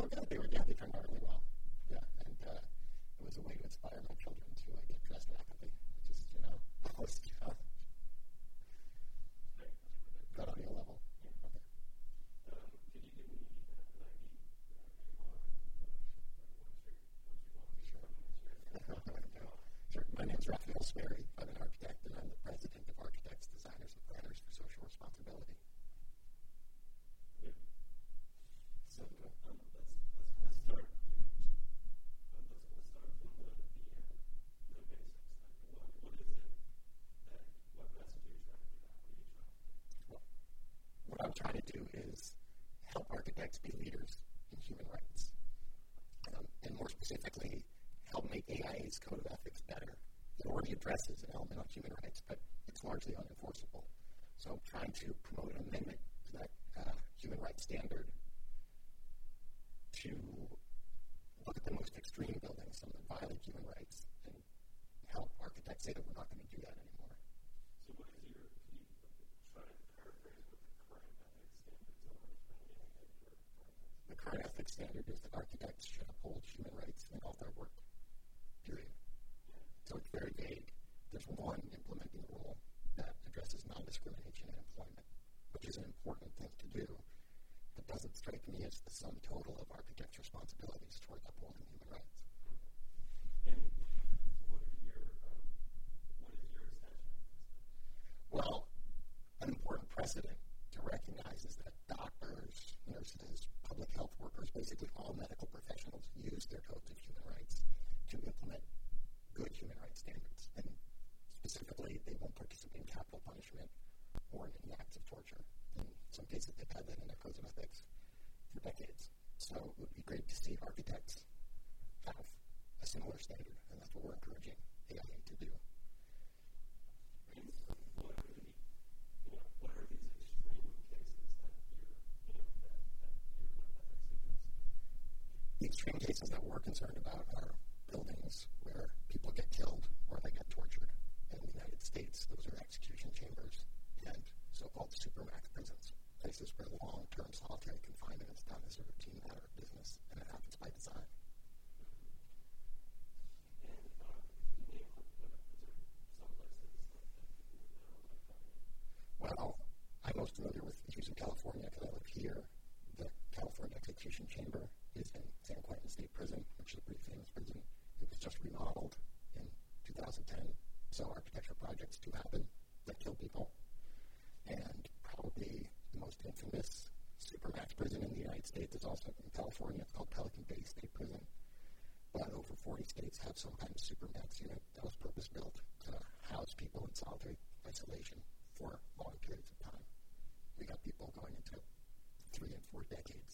so good. They were, yeah, they turned out really well. Yeah, and uh, it was a way to inspire my children to uh, get dressed rapidly, which is, you know, almost, you know, good audio level. Sure. My name is Raphael Sperry. I'm an architect, and I'm the president of Architects, Designers, and Planners for Social Responsibility. So um, let's, let's, let's start. Um, let's, let's start from the, the, uh, the basics. Like what, what is it that, what message are you trying to get out? What are you trying to do? Well, what I'm trying to do is architects be leaders in human rights. Um, and more specifically, help make AIA's code of ethics better. It already addresses an element on human rights, but it's largely unenforceable. So I'm trying to promote an amendment to that uh, human rights standard to look at the most extreme buildings, some that violate human rights, and help architects say that we're not going to do that anymore. So what is your, can you try to paraphrase what the current ethics standards are for AIA for architects? The current ethics standard is that architects should uphold human rights in all their work, period. So it's very vague. There's one implementing rule that addresses non discrimination in employment, which is an important thing to do. It doesn't strike me as the sum total of architects' responsibilities toward upholding human rights. And what are your, um, what is your extension? Well, an important precedent to recognize is that doctors, nurses, public health workers, basically all medical professionals use their codes of human rights to implement good human rights standards. And specifically, they won't participate in capital punishment or in any acts of torture. In some cases, they've had that in their codes of ethics for decades. So it would be great to see architects have a similar standard, and that's what we're encouraging AIA to do. And so what are the, you know, what are these extreme cases that you're, you know, that, that your code of ethics suggests? The extreme cases that we're concerned about are buildings where people get killed or they get tortured. In the United States, those are execution chambers and so-called supermax prisons, places where long-term solitary confinement is done as a routine matter of business, and it happens by design. Well, I'm most familiar with Houston, California, because I live here. The California Execution Chamber is in San Quentin State Prison, which is a pretty famous prison. It was just remodeled in 2010, so architectural projects do happen that kill people. And probably the most infamous supermax prison in the United States is also in California. It's called Pelican Bay State Prison. But over 40 states have some kind of supermax unit that was purpose built to house people in solitary isolation for long periods of time. We got people going into three and four decades